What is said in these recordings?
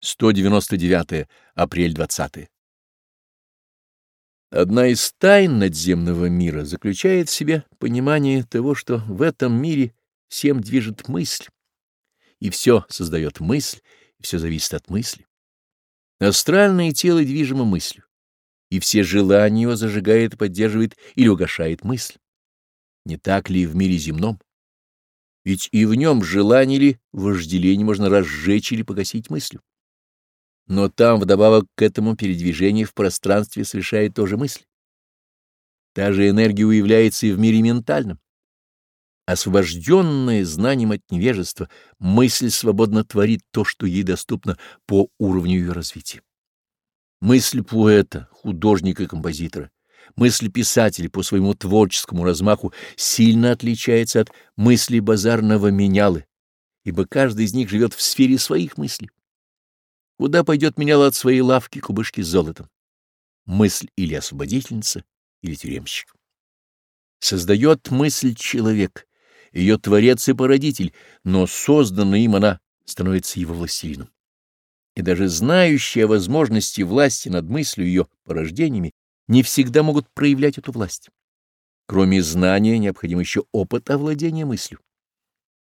199 апрель 20. -е. Одна из тайн надземного мира заключает в себе понимание того, что в этом мире всем движет мысль, и все создает мысль, и все зависит от мысли. Астральное тело движимо мыслью, и все желания его зажигает, поддерживает или угошает мысль. Не так ли в мире земном? Ведь и в нем желание или вожделение можно разжечь или погасить мыслью но там вдобавок к этому передвижение в пространстве совершает тоже мысль. Та же энергия уявляется и в мире ментальном. Освобожденная знанием от невежества, мысль свободно творит то, что ей доступно по уровню ее развития. Мысль поэта, художника и композитора, мысль писателя по своему творческому размаху сильно отличается от мысли базарного менялы, ибо каждый из них живет в сфере своих мыслей. Куда пойдет меняла от своей лавки кубышки с золотом? Мысль или освободительница, или тюремщик. Создает мысль человек, ее творец и породитель, но созданная им она становится его властелином. И даже знающие о возможности власти над мыслью ее порождениями не всегда могут проявлять эту власть. Кроме знания необходим еще опыт овладения мыслью.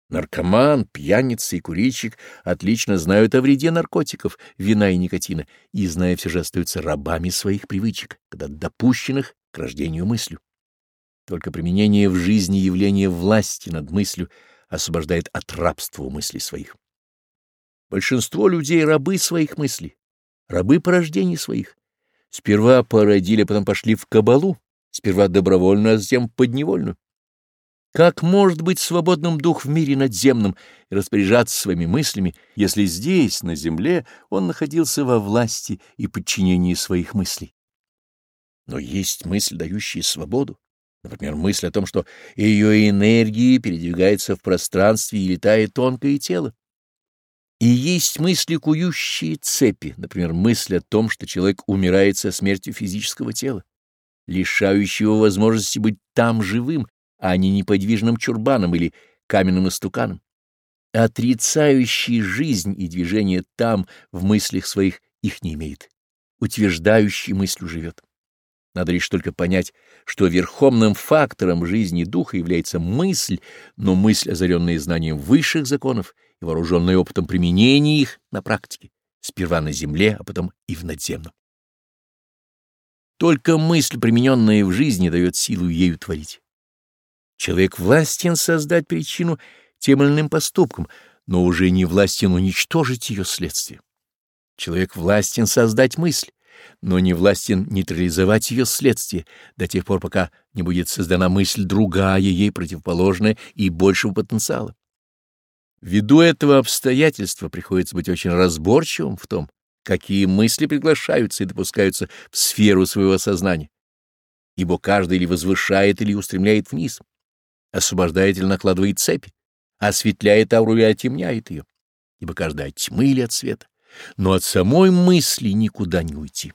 Наркоман, пьяница и курильщик отлично знают о вреде наркотиков, вина и никотина, и, зная все же, остаются рабами своих привычек, когда допущенных к рождению мыслью. Только применение в жизни явления власти над мыслью освобождает от рабства мыслей своих. Большинство людей — рабы своих мыслей, рабы порождений своих. Сперва породили, потом пошли в кабалу, сперва добровольно, а затем подневольную. Как может быть свободным дух в мире надземном и распоряжаться своими мыслями, если здесь, на земле, он находился во власти и подчинении своих мыслей? Но есть мысль, дающая свободу. Например, мысль о том, что ее энергия передвигается в пространстве и летает тонкое тело. И есть мысли, кующие цепи, например, мысль о том, что человек умирает со смертью физического тела, лишающего возможности быть там живым а не неподвижным чурбаном или каменным истуканом. Отрицающий жизнь и движение там, в мыслях своих, их не имеет. Утверждающий мыслью живет. Надо лишь только понять, что верховным фактором жизни духа является мысль, но мысль, озаренная знанием высших законов и вооруженная опытом применения их на практике, сперва на земле, а потом и в надземном. Только мысль, примененная в жизни, дает силу ею творить. Человек властен создать причину тем или иным поступком, но уже не властен уничтожить ее следствие. Человек властен создать мысль, но не властен нейтрализовать ее следствие до тех пор, пока не будет создана мысль другая, ей противоположная и большего потенциала. Ввиду этого обстоятельства приходится быть очень разборчивым в том, какие мысли приглашаются и допускаются в сферу своего сознания, ибо каждый или возвышает, или устремляет вниз освобождаете накладывает цепи, осветляет ауру и отемняет ее, ибо каждая тьмы или от света, но от самой мысли никуда не уйти.